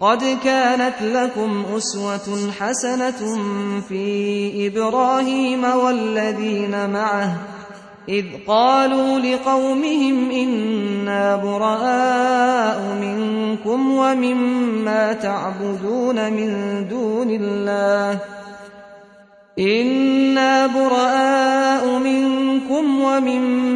قد كانت لكم أسوة حسنة في إبراهيم والذين معه إذ قالوا لقومهم إنا براء منكم ومما تعبدون من دون الله إنا براء منكم ومما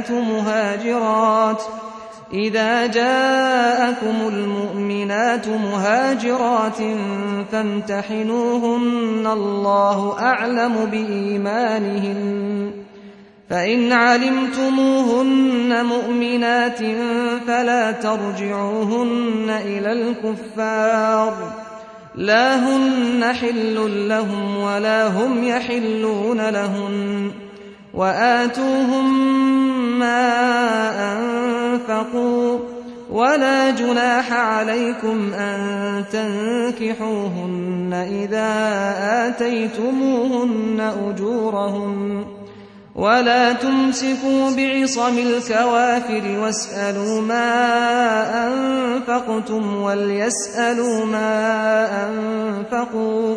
المؤمنات مهاجرات. إذا جاءكم المؤمنات مهاجرات فامتحنوهن. الله أعلم بإيمانهن. فإن علمتموهن مؤمنات فلا ترجعوهن إلى الكفار. لا هن حل لهم ولا هم يحلون لهن. وآتوهم ما أنفقوا ولا جناح عليكم أن تنكحوهن إذا آتيتموهن أجورهن ولا تمسكوا بعصم الكوافر واسألوا ما أنفقتم وليسألوا ما أنفقوا